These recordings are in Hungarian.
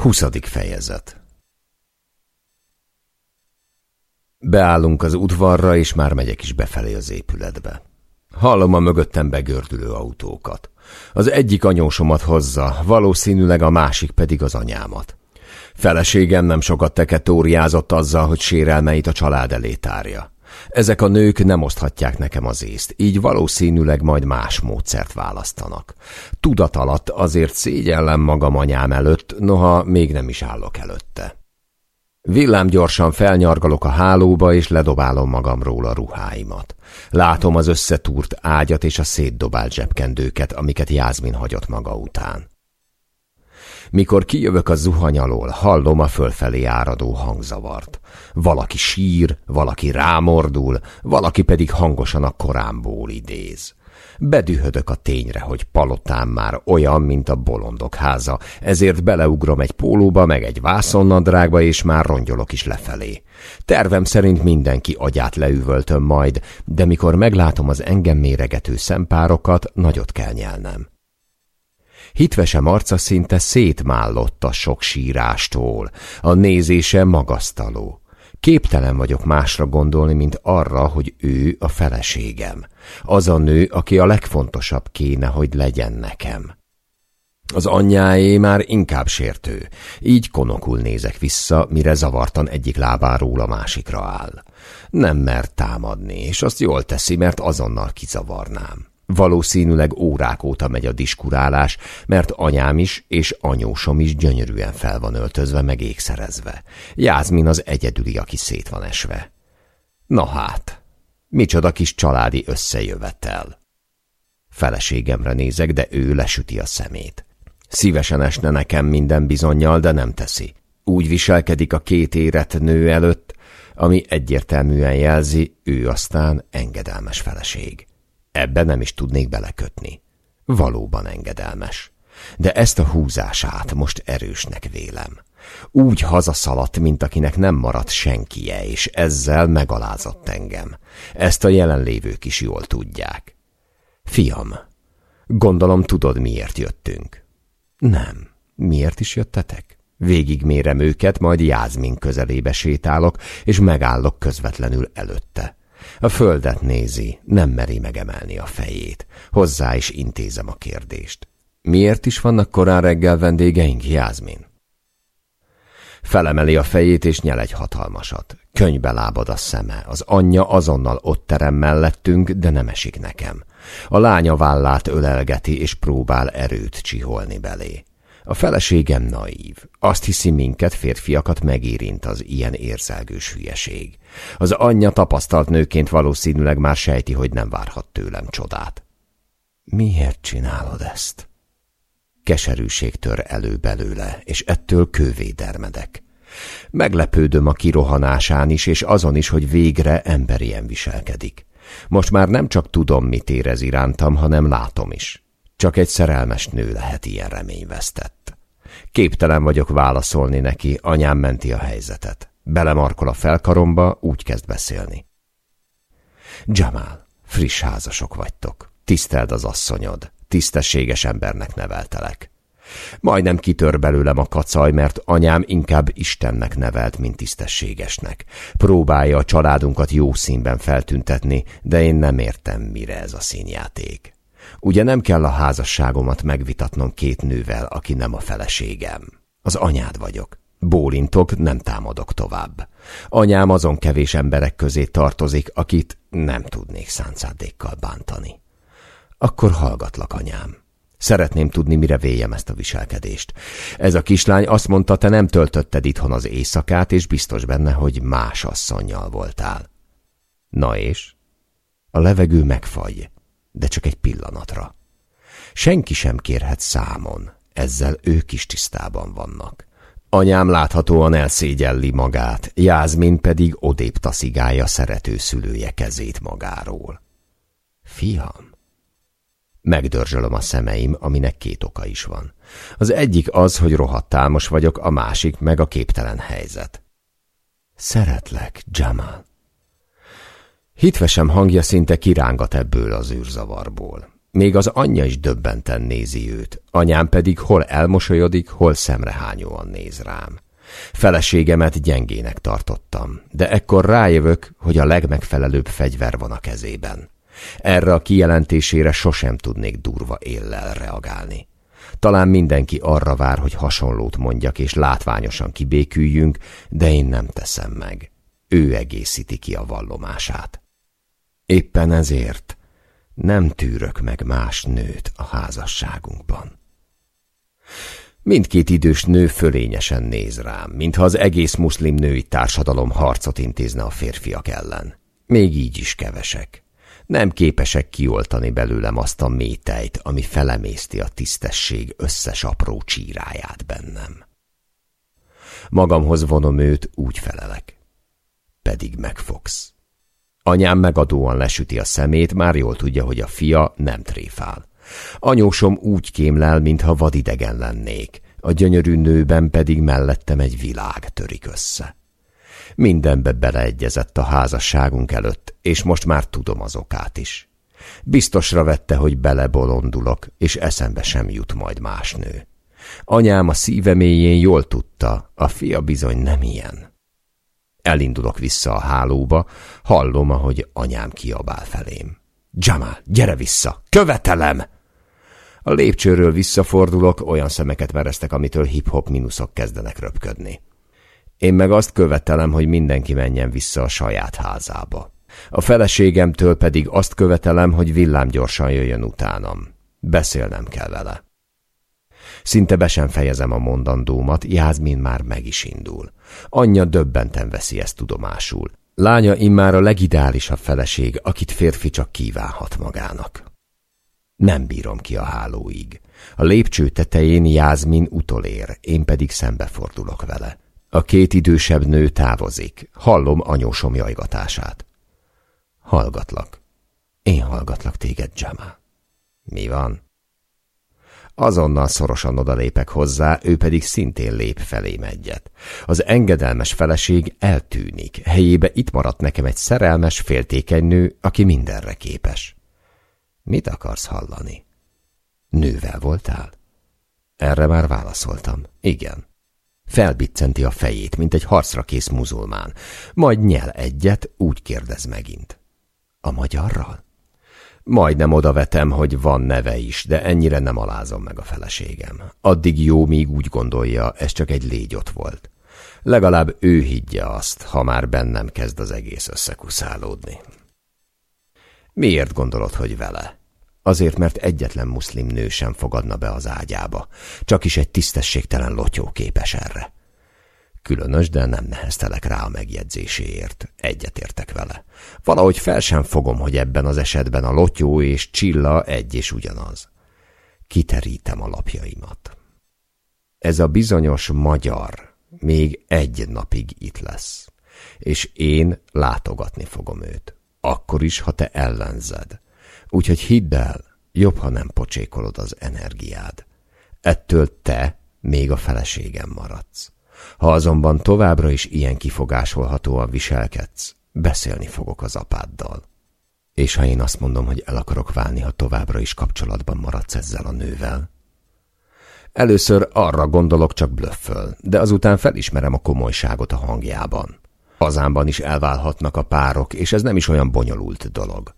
Huszadik fejezet Beállunk az udvarra, és már megyek is befelé az épületbe. Hallom a mögöttem begördülő autókat. Az egyik anyósomat hozza, valószínűleg a másik pedig az anyámat. Feleségem nem sokat teketóriázott azzal, hogy sérelmeit a család elé tárja. Ezek a nők nem oszthatják nekem az észt, így valószínűleg majd más módszert választanak. Tudat alatt azért szégyellem magam anyám előtt, noha még nem is állok előtte. Villám gyorsan felnyargalok a hálóba, és ledobálom magamról a ruháimat. Látom az összetúrt ágyat és a szétdobált zsebkendőket, amiket Jászmin hagyott maga után. Mikor kijövök a zuhany alól, hallom a fölfelé áradó hangzavart. Valaki sír, valaki rámordul, valaki pedig hangosan a korámból idéz. Bedühödök a tényre, hogy palotám már olyan, mint a bolondok háza, ezért beleugrom egy pólóba, meg egy vászonnadrágba, és már rongyolok is lefelé. Tervem szerint mindenki agyát leüvöltöm majd, de mikor meglátom az engem méregető szempárokat, nagyot kell nyelnem. Hitvesem arca szinte szétmállott a sok sírástól, a nézése magasztaló. Képtelen vagyok másra gondolni, mint arra, hogy ő a feleségem. Az a nő, aki a legfontosabb kéne, hogy legyen nekem. Az anyjáé már inkább sértő, így konokul nézek vissza, mire zavartan egyik lábáról a másikra áll. Nem mert támadni, és azt jól teszi, mert azonnal kizavarnám. Valószínűleg órák óta megy a diskurálás, mert anyám is és anyósom is gyönyörűen fel van öltözve, meg ékszerezve. Jászmin az egyedüli, aki szét van esve. Na hát, micsoda kis családi összejövetel. Feleségemre nézek, de ő lesüti a szemét. Szívesen esne nekem minden bizonyal, de nem teszi. Úgy viselkedik a két érett nő előtt, ami egyértelműen jelzi, ő aztán engedelmes feleség. Ebbe nem is tudnék belekötni. Valóban engedelmes. De ezt a húzását most erősnek vélem. Úgy hazaszaladt, mint akinek nem maradt senkije, és ezzel megalázott engem. Ezt a jelenlévők is jól tudják. Fiam, gondolom tudod, miért jöttünk. Nem. Miért is jöttetek? Végigmérem őket, majd Jászmin közelébe sétálok, és megállok közvetlenül előtte. A földet nézi, nem meri megemelni a fejét. Hozzá is intézem a kérdést. Miért is vannak korán reggel vendégeink, Jászmin? Felemeli a fejét, és nyel egy hatalmasat. Könybe lábad a szeme. Az anyja azonnal ott terem mellettünk, de nem esik nekem. A lánya vállát ölelgeti, és próbál erőt csiholni belé. A feleségem naív. Azt hiszi minket, férfiakat megérint az ilyen érzelgős hülyeség. Az anyja tapasztalt nőként valószínűleg már sejti, hogy nem várhat tőlem csodát. Miért csinálod ezt? Keserűség tör elő belőle, és ettől kővé dermedek. Meglepődöm a kirohanásán is, és azon is, hogy végre emberien viselkedik. Most már nem csak tudom, mit érez irántam, hanem látom is. Csak egy szerelmes nő lehet ilyen reményvesztett. Képtelen vagyok válaszolni neki, anyám menti a helyzetet. Belemarkol a felkaromba, úgy kezd beszélni. Jamal, friss házasok vagytok. Tiszteld az asszonyod. Tisztességes embernek neveltelek. Majdnem kitör belőlem a kacaj, mert anyám inkább Istennek nevelt, mint tisztességesnek. Próbálja a családunkat jó színben feltüntetni, de én nem értem, mire ez a színjáték. Ugye nem kell a házasságomat megvitatnom két nővel, aki nem a feleségem. Az anyád vagyok. Bólintok, nem támadok tovább. Anyám azon kevés emberek közé tartozik, akit nem tudnék száncádékkal bántani. Akkor hallgatlak, anyám. Szeretném tudni, mire véjem ezt a viselkedést. Ez a kislány azt mondta, te nem töltötted itthon az éjszakát, és biztos benne, hogy más asszonnyal voltál. Na és? A levegő megfagy de csak egy pillanatra. Senki sem kérhet számon, ezzel ők is tisztában vannak. Anyám láthatóan elszégyelli magát, Jászmin pedig odébb taszigálja szerető szülője kezét magáról. Fiam! Megdörzsölöm a szemeim, aminek két oka is van. Az egyik az, hogy rohadt támos vagyok, a másik meg a képtelen helyzet. Szeretlek, Jamal. Hitvesem hangja szinte kirángat ebből az űrzavarból. Még az anyja is döbbenten nézi őt, anyám pedig hol elmosolyodik, hol szemrehányóan néz rám. Feleségemet gyengének tartottam, de ekkor rájövök, hogy a legmegfelelőbb fegyver van a kezében. Erre a kijelentésére sosem tudnék durva éllel reagálni. Talán mindenki arra vár, hogy hasonlót mondjak, és látványosan kibéküljünk, de én nem teszem meg. Ő egészíti ki a vallomását. Éppen ezért nem tűrök meg más nőt a házasságunkban. Mindkét idős nő fölényesen néz rám, mintha az egész muszlim női társadalom harcot intézne a férfiak ellen. Még így is kevesek. Nem képesek kioltani belőlem azt a métejt, ami felemészti a tisztesség összes apró csíráját bennem. Magamhoz vonom őt, úgy felelek. Pedig megfogsz. Anyám megadóan lesüti a szemét, már jól tudja, hogy a fia nem tréfál. Anyósom úgy kémlel, mintha vadidegen lennék, a gyönyörű nőben pedig mellettem egy világ törik össze. Mindenbe beleegyezett a házasságunk előtt, és most már tudom az okát is. Biztosra vette, hogy belebolondulok, és eszembe sem jut majd más nő. Anyám a szíve mélyén jól tudta, a fia bizony nem ilyen. Elindulok vissza a hálóba, hallom, ahogy anyám kiabál felém. Jamal, gyere vissza! Követelem! A lépcsőről visszafordulok, olyan szemeket vereztek, amitől hip-hop minuszok kezdenek röpködni. Én meg azt követelem, hogy mindenki menjen vissza a saját házába. A feleségemtől pedig azt követelem, hogy villámgyorsan jöjjön utánam. Beszélnem kell vele. Szinte be sem fejezem a mondandómat, Jászmin már meg is indul. Anyja döbbenten veszi ezt tudomásul. Lánya immár a legideálisabb feleség, akit férfi csak kívánhat magának. Nem bírom ki a hálóig. A lépcső tetején Jászmin utolér, én pedig szembefordulok vele. A két idősebb nő távozik. Hallom anyósom jajgatását. Hallgatlak. Én hallgatlak téged, Jamal. Mi van? Azonnal szorosan odalépek hozzá, ő pedig szintén lép felém egyet. Az engedelmes feleség eltűnik, helyébe itt maradt nekem egy szerelmes, féltékeny nő, aki mindenre képes. Mit akarsz hallani? Nővel voltál? Erre már válaszoltam. Igen. Felbiccenti a fejét, mint egy harcra kész muzulmán. Majd nyel egyet, úgy kérdez megint. A magyarral? Majdnem odavetem, hogy van neve is, de ennyire nem alázom meg a feleségem. Addig jó, míg úgy gondolja, ez csak egy légy ott volt. Legalább ő higgye azt, ha már bennem kezd az egész összekuszálódni. Miért gondolod, hogy vele? Azért, mert egyetlen muszlim nő sem fogadna be az ágyába. Csak is egy tisztességtelen lotyó képes erre. Különös, de nem neheztelek rá a megjegyzéséért. Egyetértek vele. Valahogy fel sem fogom, hogy ebben az esetben a lotyó és csilla egy és ugyanaz. Kiterítem a lapjaimat. Ez a bizonyos magyar még egy napig itt lesz, és én látogatni fogom őt. Akkor is, ha te ellenzed. Úgyhogy hidd el, jobb, ha nem pocsékolod az energiád. Ettől te még a feleségem maradsz. Ha azonban továbbra is ilyen kifogásolhatóan viselkedsz, beszélni fogok az apáddal. És ha én azt mondom, hogy el akarok válni, ha továbbra is kapcsolatban maradsz ezzel a nővel? Először arra gondolok csak blöfföl, de azután felismerem a komolyságot a hangjában. Hazámban is elválhatnak a párok, és ez nem is olyan bonyolult dolog.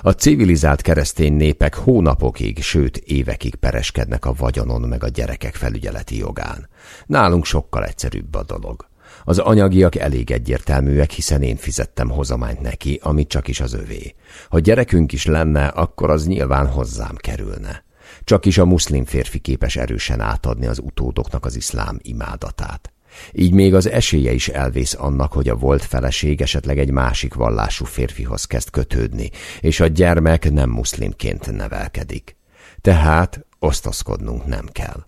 A civilizált keresztény népek hónapokig, sőt évekig pereskednek a vagyonon meg a gyerekek felügyeleti jogán. Nálunk sokkal egyszerűbb a dolog. Az anyagiak elég egyértelműek, hiszen én fizettem hozományt neki, amit csak is az övé. Ha gyerekünk is lenne, akkor az nyilván hozzám kerülne. Csak is a muszlim férfi képes erősen átadni az utódoknak az iszlám imádatát. Így még az esélye is elvész annak, hogy a volt feleség esetleg egy másik vallású férfihoz kezd kötődni, és a gyermek nem muszlimként nevelkedik. Tehát osztozkodnunk nem kell.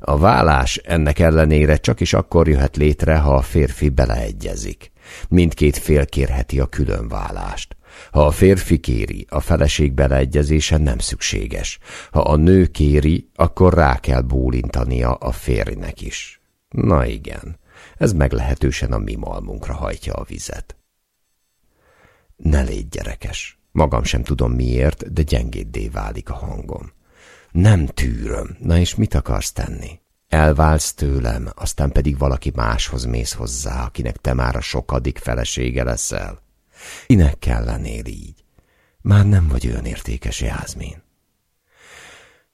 A vállás ennek ellenére csak is akkor jöhet létre, ha a férfi beleegyezik. Mindkét fél kérheti a külön vállást. Ha a férfi kéri, a feleség beleegyezése nem szükséges. Ha a nő kéri, akkor rá kell bólintania a férjnek is. Na igen, ez meglehetősen a mi malmunkra hajtja a vizet. Ne légy gyerekes. Magam sem tudom miért, de gyengéddé válik a hangom. Nem tűröm. Na és mit akarsz tenni? Elválsz tőlem, aztán pedig valaki máshoz mész hozzá, akinek te már a sokadik felesége leszel. Inek kell lennél így. Már nem vagy olyan értékes, Jászmin.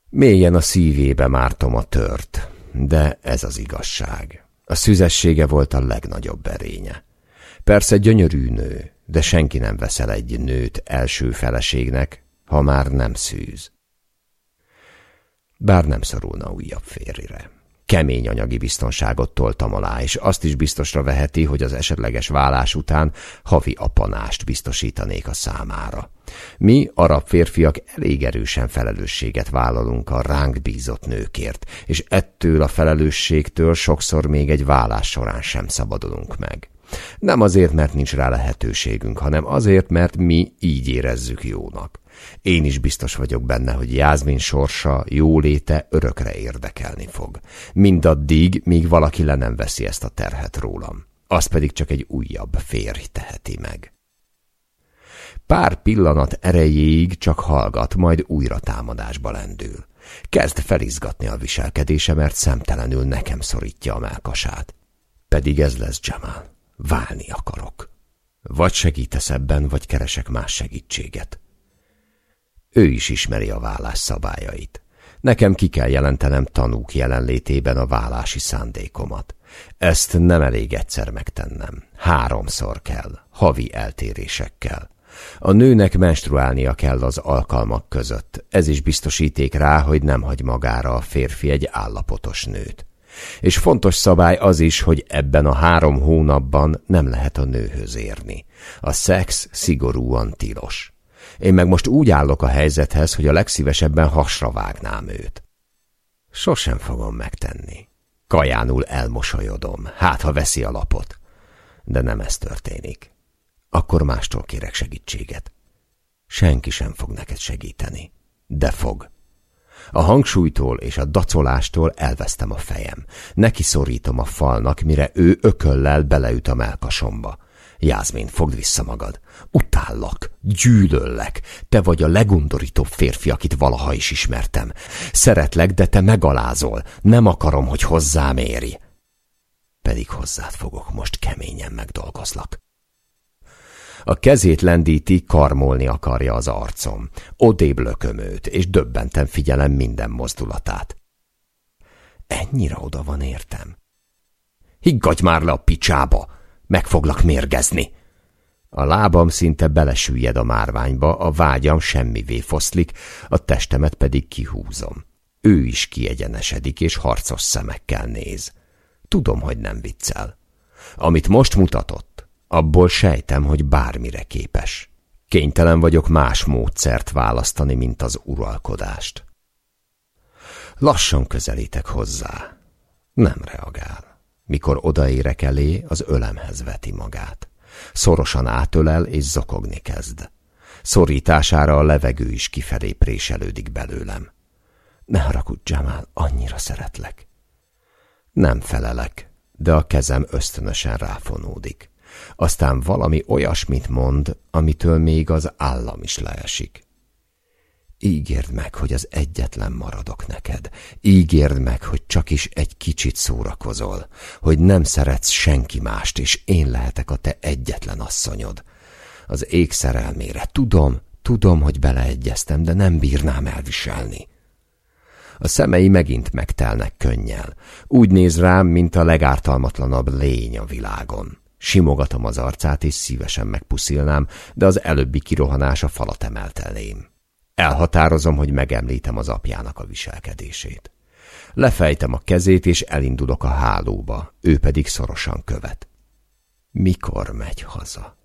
Mélyen a szívébe mártom a tört, de ez az igazság. A szüzessége volt a legnagyobb erénye. Persze gyönyörű nő, de senki nem veszel egy nőt első feleségnek, ha már nem szűz. Bár nem szorulna újabb férjre. Kemény anyagi biztonságot toltam alá, és azt is biztosra veheti, hogy az esetleges vállás után havi apanást biztosítanék a számára. Mi, arab férfiak elég erősen felelősséget vállalunk a ránk bízott nőkért, és ettől a felelősségtől sokszor még egy vállás során sem szabadulunk meg. Nem azért, mert nincs rá lehetőségünk, hanem azért, mert mi így érezzük jónak. Én is biztos vagyok benne, hogy Jászmin sorsa, jóléte örökre érdekelni fog. Mindaddig, míg valaki le nem veszi ezt a terhet rólam. Az pedig csak egy újabb férj teheti meg. Pár pillanat erejéig csak hallgat, majd újra támadásba lendül. Kezd felizgatni a viselkedése, mert szemtelenül nekem szorítja a melkasát. Pedig ez lesz Jamal. Válni akarok. Vagy segítesz ebben, vagy keresek más segítséget. Ő is ismeri a vállás szabályait. Nekem ki kell jelentenem tanúk jelenlétében a vállási szándékomat. Ezt nem elég egyszer megtennem. Háromszor kell, havi eltérésekkel. A nőnek menstruálnia kell az alkalmak között. Ez is biztosíték rá, hogy nem hagy magára a férfi egy állapotos nőt. És fontos szabály az is, hogy ebben a három hónapban nem lehet a nőhöz érni. A szex szigorúan tilos. Én meg most úgy állok a helyzethez, hogy a legszívesebben hasra vágnám őt. Sosem fogom megtenni. Kajánul elmosolyodom, hát ha veszi a lapot. De nem ez történik. Akkor mástól kérek segítséget. Senki sem fog neked segíteni. De fog. A hangsúlytól és a dacolástól elvesztem a fejem. Neki szorítom a falnak, mire ő ököllel beleüt a melkasomba. Jászmin, fogd vissza magad. Utállak, gyűlöllek. Te vagy a legundorítóbb férfi, akit valaha is ismertem. Szeretlek, de te megalázol. Nem akarom, hogy hozzám éri. Pedig hozzád fogok, most keményen megdolgozlak. A kezét lendíti, karmolni akarja az arcom. Odébb lököm őt, és döbbenten figyelem minden mozdulatát. Ennyire oda van értem. Higgadj már le a picsába! Meg foglak mérgezni! A lábam szinte belesüllyed a márványba, a vágyam semmivé foszlik, a testemet pedig kihúzom. Ő is kiegyenesedik, és harcos szemekkel néz. Tudom, hogy nem viccel. Amit most mutatott, abból sejtem, hogy bármire képes. Kénytelen vagyok más módszert választani, mint az uralkodást. Lassan közelítek hozzá. Nem reagál. Mikor odaérek elé, az ölemhez veti magát. Szorosan átölel és zokogni kezd. Szorítására a levegő is kifelé préselődik belőlem. Ne haragudj, Jamal, annyira szeretlek. Nem felelek, de a kezem ösztönösen ráfonódik. Aztán valami olyasmit mond, amitől még az állam is leesik. Ígérd meg, hogy az egyetlen maradok neked. Ígérd meg, hogy csak is egy kicsit szórakozol, hogy nem szeretsz senki mást, és én lehetek a te egyetlen asszonyod. Az ég szerelmére. Tudom, tudom, hogy beleegyeztem, de nem bírnám elviselni. A szemei megint megtelnek könnyel. Úgy néz rám, mint a legártalmatlanabb lény a világon. Simogatom az arcát, és szívesen megpuszilnám, de az előbbi kirohanás a falat emelt elém. Elhatározom, hogy megemlítem az apjának a viselkedését. Lefejtem a kezét, és elindulok a hálóba, ő pedig szorosan követ. Mikor megy haza?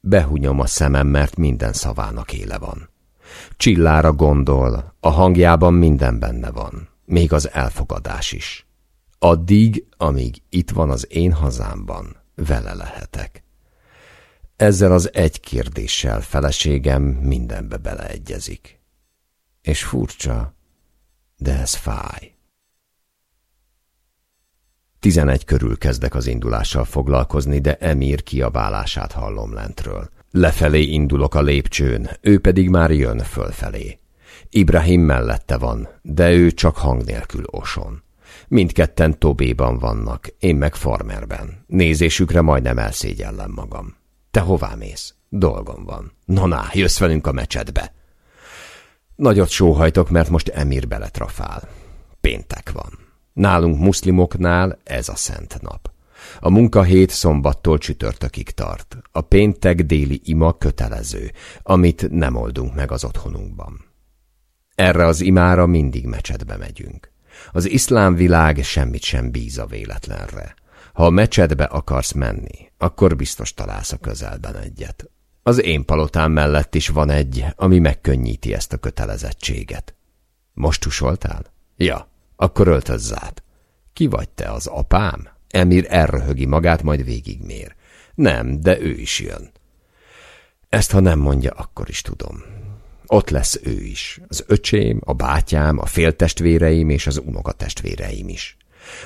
Behunyom a szemem, mert minden szavának éle van. Csillára gondol, a hangjában minden benne van, még az elfogadás is. Addig, amíg itt van az én hazámban, vele lehetek. Ezzel az egy kérdéssel feleségem mindenbe beleegyezik. És furcsa, de ez fáj. Tizenegy körül kezdek az indulással foglalkozni, de Emir kiabálását hallom lentről. Lefelé indulok a lépcsőn, ő pedig már jön fölfelé. Ibrahim mellette van, de ő csak hang nélkül oson. Mindketten Tobéban vannak, én meg farmerben. Nézésükre majdnem elszégyellem magam. Te hová mész? Dolgom van. Na, na, jössz velünk a mecsetbe. Nagyot sóhajtok, mert most Emir beletrafál. Péntek van. Nálunk muszlimoknál ez a szent nap. A munkahét szombattól csütörtökig tart. A péntek déli ima kötelező, amit nem oldunk meg az otthonunkban. Erre az imára mindig mecsetbe megyünk. Az iszlám világ semmit sem bíz a véletlenre. Ha a mecsetbe akarsz menni, akkor biztos találsz a közelben egyet. Az én palotám mellett is van egy, ami megkönnyíti ezt a kötelezettséget. Most tusoltál? Ja, akkor öltözz át. Ki vagy te, az apám? Emir elröhögi magát, majd végigmér. Nem, de ő is jön. Ezt, ha nem mondja, akkor is tudom. Ott lesz ő is. Az öcsém, a bátyám, a féltestvéreim és az unokatestvéreim is.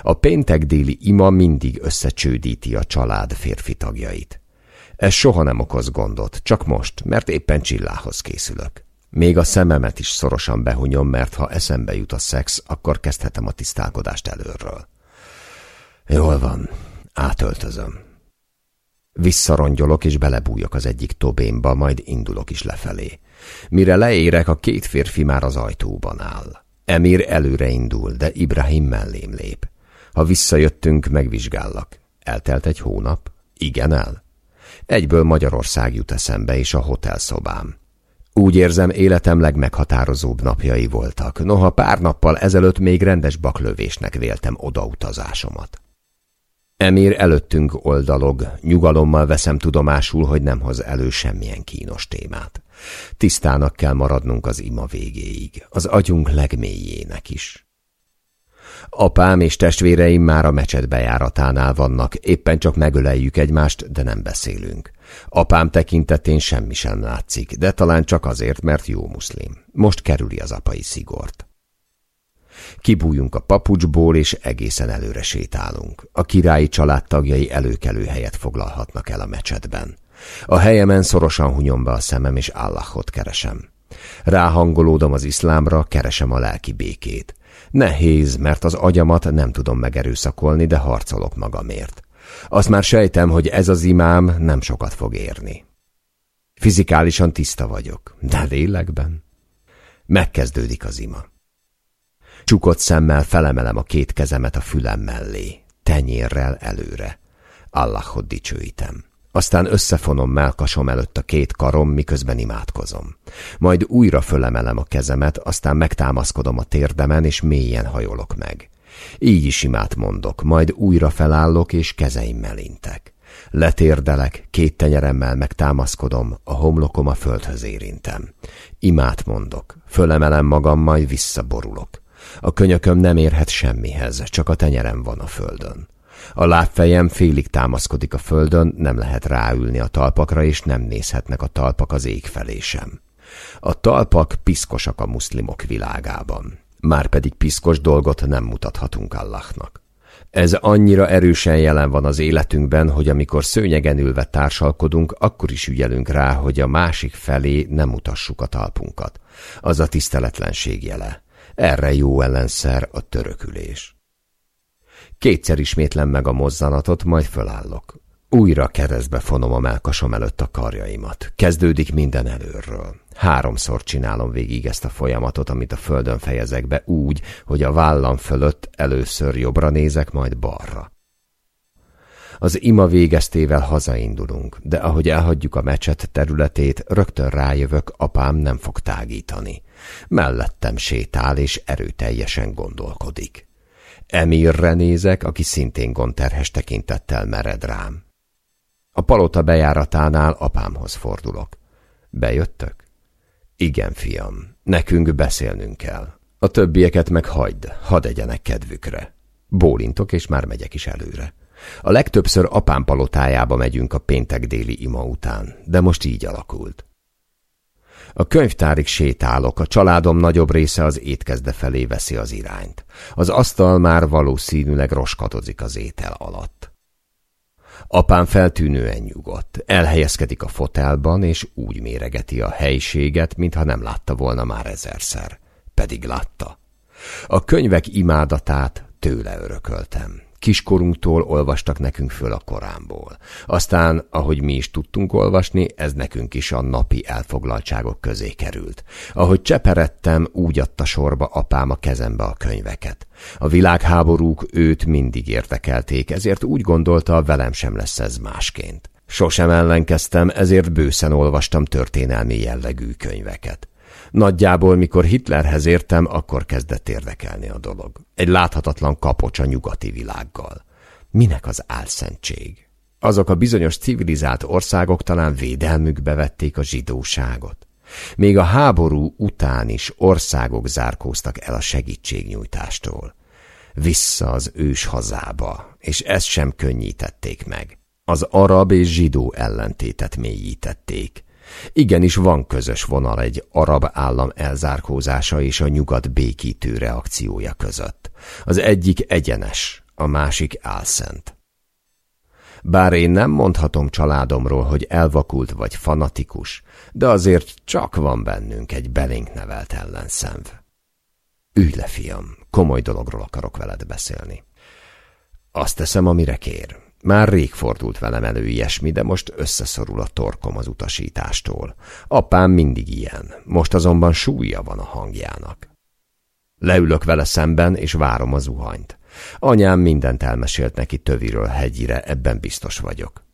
A péntek déli ima mindig összecsődíti a család férfi tagjait. Ez soha nem okoz gondot, csak most, mert éppen csillához készülök. Még a szememet is szorosan behunyom, mert ha eszembe jut a szex, akkor kezdhetem a tisztálkodást előről. Jól van, átöltözöm. Visszarongyolok és belebújok az egyik tobémba, majd indulok is lefelé. Mire leérek, a két férfi már az ajtóban áll. Emir előre indul, de Ibrahim mellém lép. Ha visszajöttünk, megvizsgállak. Eltelt egy hónap? Igen el? Egyből Magyarország jut eszembe, és a hotelszobám. Úgy érzem, életem legmeghatározóbb napjai voltak, noha pár nappal ezelőtt még rendes baklövésnek véltem odautazásomat. Emir előttünk oldalog, nyugalommal veszem tudomásul, hogy nem hoz elő semmilyen kínos témát. Tisztának kell maradnunk az ima végéig, az agyunk legmélyének is. Apám és testvéreim már a mecset bejáratánál vannak, éppen csak megöleljük egymást, de nem beszélünk. Apám tekintetén semmi sem látszik, de talán csak azért, mert jó muszlim. Most kerüli az apai szigort. Kibújunk a papucsból, és egészen előre sétálunk. A királyi családtagjai előkelő helyet foglalhatnak el a mecsetben. A helyemen szorosan hunyom be a szemem, és Allahot keresem. Ráhangolódom az iszlámra, keresem a lelki békét. Nehéz, mert az agyamat nem tudom megerőszakolni, de harcolok magamért. Azt már sejtem, hogy ez az imám nem sokat fog érni. Fizikálisan tiszta vagyok, de lélekben. Megkezdődik az ima. Csukott szemmel felemelem a két kezemet a fülem mellé, tenyérrel előre. Allahot dicsőítem. Aztán összefonom melkasom előtt a két karom, miközben imádkozom. Majd újra fölemelem a kezemet, aztán megtámaszkodom a térdemen, és mélyen hajolok meg. Így is imát mondok, majd újra felállok, és kezeimmel intek. Letérdelek, két tenyeremmel megtámaszkodom, a homlokom a földhöz érintem. Imát mondok, fölemelem magam, majd visszaborulok. A könyököm nem érhet semmihez, csak a tenyerem van a földön. A lábfejem félig támaszkodik a földön, nem lehet ráülni a talpakra, és nem nézhetnek a talpak az ég felé sem. A talpak piszkosak a muszlimok világában. Márpedig piszkos dolgot nem mutathatunk Allahnak. Ez annyira erősen jelen van az életünkben, hogy amikor szőnyegen ülve társalkodunk, akkor is ügyelünk rá, hogy a másik felé nem mutassuk a talpunkat. Az a tiszteletlenség jele. Erre jó ellenszer a törökülés. Kétszer ismétlem meg a mozzanatot, majd fölállok. Újra keresztbe fonom a melkasom előtt a karjaimat. Kezdődik minden előről. Háromszor csinálom végig ezt a folyamatot, amit a földön fejezek be úgy, hogy a vállam fölött először jobbra nézek, majd balra. Az ima végeztével hazaindulunk, de ahogy elhagyjuk a mecset területét, rögtön rájövök, apám nem fog tágítani. Mellettem sétál, és erőteljesen gondolkodik. Emirre nézek, aki szintén gondterhes tekintettel mered rám. A palota bejáratánál apámhoz fordulok. Bejöttök? Igen, fiam, nekünk beszélnünk kell. A többieket meg hagyd, hadd egyenek kedvükre. Bólintok, és már megyek is előre. A legtöbbször apám palotájába megyünk a péntek déli ima után, de most így alakult. A könyvtárig sétálok, a családom nagyobb része az étkezde felé veszi az irányt. Az asztal már valószínűleg roskadozik az étel alatt. Apám feltűnően nyugodt, elhelyezkedik a fotelban, és úgy méregeti a helységet, mintha nem látta volna már ezerszer. Pedig látta. A könyvek imádatát tőle örököltem. Kiskorunktól olvastak nekünk föl a Koránból. Aztán, ahogy mi is tudtunk olvasni, ez nekünk is a napi elfoglaltságok közé került. Ahogy cseperedtem, úgy adta sorba apám a kezembe a könyveket. A világháborúk őt mindig érdekelték, ezért úgy gondolta, velem sem lesz ez másként. Sosem ellenkeztem, ezért bőszen olvastam történelmi jellegű könyveket. Nagyjából, mikor Hitlerhez értem, akkor kezdett érdekelni a dolog. Egy láthatatlan kapocs a nyugati világgal. Minek az álszentség? Azok a bizonyos civilizált országok talán védelmükbe vették a zsidóságot. Még a háború után is országok zárkóztak el a segítségnyújtástól. Vissza az ős hazába, és ezt sem könnyítették meg. Az arab és zsidó ellentétet mélyítették. Igenis van közös vonal egy arab állam elzárkózása és a nyugat békítő reakciója között. Az egyik egyenes, a másik álszent. Bár én nem mondhatom családomról, hogy elvakult vagy fanatikus, de azért csak van bennünk egy belénk nevelt ellenszenv. Ülj le, fiam, komoly dologról akarok veled beszélni. Azt teszem, amire kér. Már rég fordult velem elő ilyesmi, de most összeszorul a torkom az utasítástól. Apám mindig ilyen, most azonban súlya van a hangjának. Leülök vele szemben, és várom a zuhanyt. Anyám mindent elmesélt neki töviről hegyire, ebben biztos vagyok.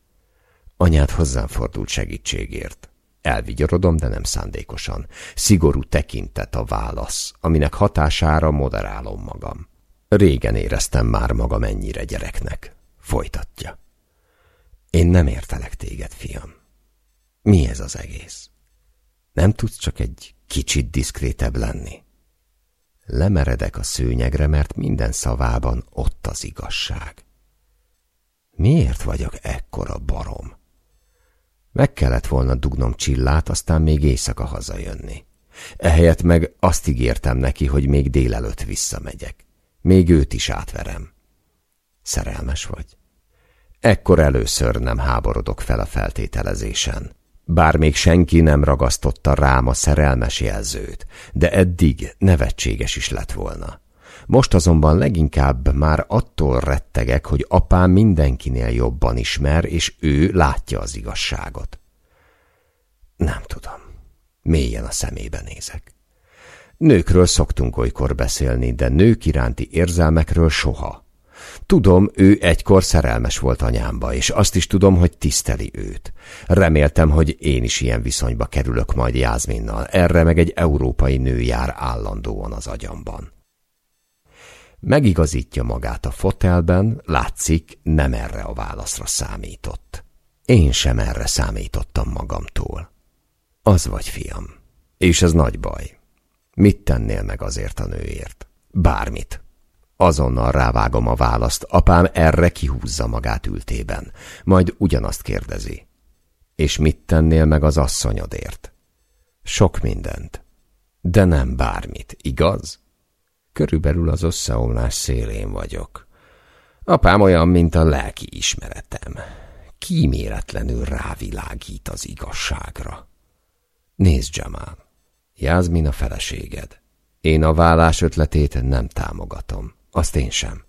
Anyád hozzám fordult segítségért. Elvigyorodom, de nem szándékosan. Szigorú tekintet a válasz, aminek hatására moderálom magam. Régen éreztem már magam ennyire gyereknek. Folytatja. Én nem értelek téged, fiam. Mi ez az egész? Nem tudsz csak egy kicsit diszkrétebb lenni? Lemeredek a szőnyegre, mert minden szavában ott az igazság. Miért vagyok ekkora barom? Meg kellett volna dugnom csillát, aztán még éjszaka hazajönni. Ehelyett meg azt ígértem neki, hogy még délelőtt visszamegyek. Még őt is átverem. Szerelmes vagy? Ekkor először nem háborodok fel a feltételezésen. Bár még senki nem ragasztotta rám a szerelmes jelzőt, de eddig nevetséges is lett volna. Most azonban leginkább már attól rettegek, hogy apám mindenkinél jobban ismer, és ő látja az igazságot. Nem tudom. Mélyen a szemébe nézek. Nőkről szoktunk olykor beszélni, de nők iránti érzelmekről soha. Tudom, ő egykor szerelmes volt anyámba, és azt is tudom, hogy tiszteli őt. Reméltem, hogy én is ilyen viszonyba kerülök majd Jászminnal, erre meg egy európai nő jár állandóan az agyamban. Megigazítja magát a fotelben, látszik, nem erre a válaszra számított. Én sem erre számítottam magamtól. Az vagy, fiam. És ez nagy baj. Mit tennél meg azért a nőért? Bármit. Azonnal rávágom a választ, apám erre kihúzza magát ültében, majd ugyanazt kérdezi. És mit tennél meg az asszonyodért? Sok mindent, de nem bármit, igaz? Körülbelül az összeomlás szélén vagyok. Apám olyan, mint a lelki ismeretem. Kíméletlenül rávilágít az igazságra. Nézd, Jamal, Jászmin a feleséged. Én a vállás ötletét nem támogatom. Azt én sem.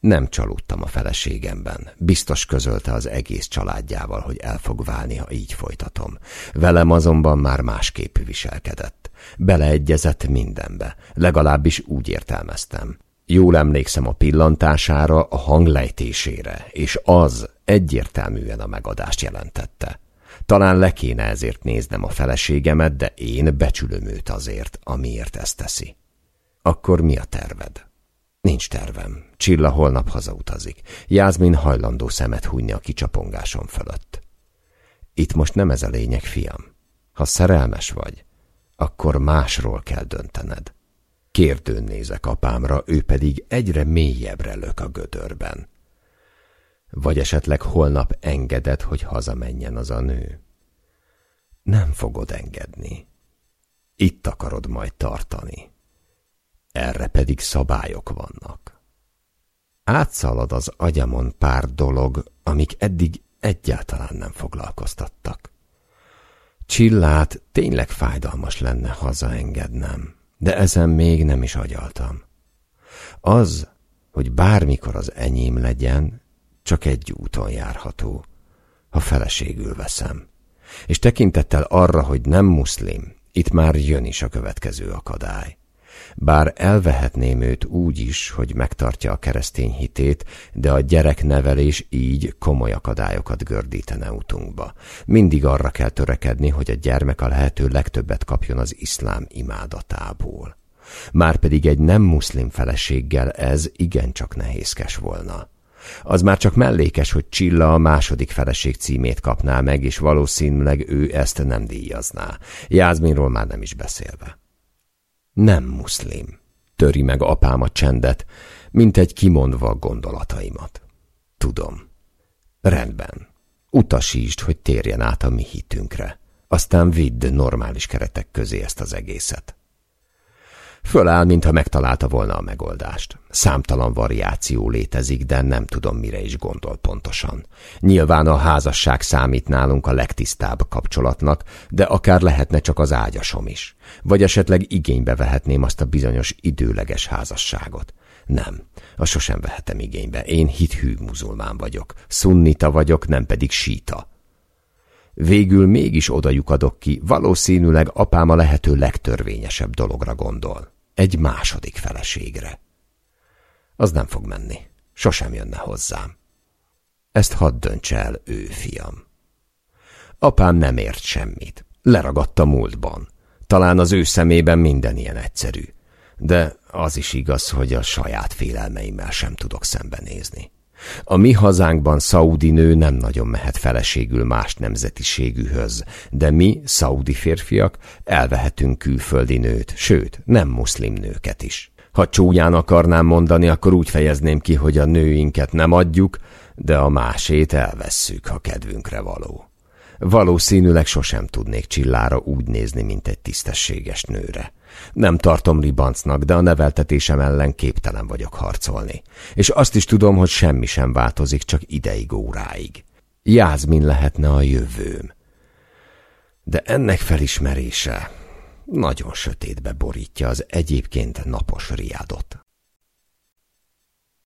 Nem csalódtam a feleségemben. Biztos közölte az egész családjával, hogy el fog válni, ha így folytatom. Velem azonban már másképp viselkedett. Beleegyezett mindenbe. Legalábbis úgy értelmeztem. Jól emlékszem a pillantására, a hanglejtésére, és az egyértelműen a megadást jelentette. Talán le kéne ezért néznem a feleségemet, de én becsülöm őt azért, amiért ezt teszi. Akkor mi a terved? Nincs tervem. Csilla holnap hazautazik. Jászmin hajlandó szemet hújni a kicsapongásom fölött. Itt most nem ez a lényeg, fiam. Ha szerelmes vagy, akkor másról kell döntened. Kérdőn nézek apámra, ő pedig egyre mélyebbre lök a gödörben. Vagy esetleg holnap engeded, hogy hazamenjen az a nő? Nem fogod engedni. Itt akarod majd tartani. Erre pedig szabályok vannak. Átszalad az agyamon pár dolog, amik eddig egyáltalán nem foglalkoztattak. Csillát tényleg fájdalmas lenne hazaengednem, de ezen még nem is agyaltam. Az, hogy bármikor az enyém legyen, csak egy úton járható, ha feleségül veszem. És tekintettel arra, hogy nem muszlim, itt már jön is a következő akadály. Bár elvehetném őt úgy is, hogy megtartja a keresztény hitét, de a gyereknevelés így komoly akadályokat gördítene utunkba. Mindig arra kell törekedni, hogy a gyermek a lehető legtöbbet kapjon az iszlám imádatából. Márpedig egy nem muszlim feleséggel ez igencsak nehézkes volna. Az már csak mellékes, hogy Csilla a második feleség címét kapná meg, és valószínűleg ő ezt nem díjazná. Jázminról már nem is beszélve. Nem muszlim. Töri meg apám a csendet, mint egy kimondva gondolataimat. Tudom. Rendben. Utasítsd, hogy térjen át a mi hitünkre. Aztán vidd normális keretek közé ezt az egészet. Föláll, mintha megtalálta volna a megoldást. Számtalan variáció létezik, de nem tudom, mire is gondol pontosan. Nyilván a házasság számít nálunk a legtisztább kapcsolatnak, de akár lehetne csak az ágyasom is. Vagy esetleg igénybe vehetném azt a bizonyos időleges házasságot. Nem, a sosem vehetem igénybe. Én hithű muzulmán vagyok. Szunnita vagyok, nem pedig síta. Végül mégis oda lyukadok ki, valószínűleg apám a lehető legtörvényesebb dologra gondol. Egy második feleségre. Az nem fog menni. Sosem jönne hozzám. Ezt hadd döntse el ő, fiam. Apám nem ért semmit. Leragadt a múltban. Talán az ő szemében minden ilyen egyszerű. De az is igaz, hogy a saját félelmeimmel sem tudok szembenézni. A mi hazánkban szaudi nő nem nagyon mehet feleségül más nemzetiségűhöz, de mi, szaudi férfiak, elvehetünk külföldi nőt, sőt, nem muszlim nőket is. Ha csúnyán akarnám mondani, akkor úgy fejezném ki, hogy a nőinket nem adjuk, de a másét elvesszük, ha kedvünkre való. Valószínűleg sosem tudnék Csillára úgy nézni, mint egy tisztességes nőre. Nem tartom ribancnak, de a neveltetésem ellen képtelen vagyok harcolni. És azt is tudom, hogy semmi sem változik, csak ideig óráig. Jázmin lehetne a jövőm. De ennek felismerése nagyon sötétbe borítja az egyébként napos riádot.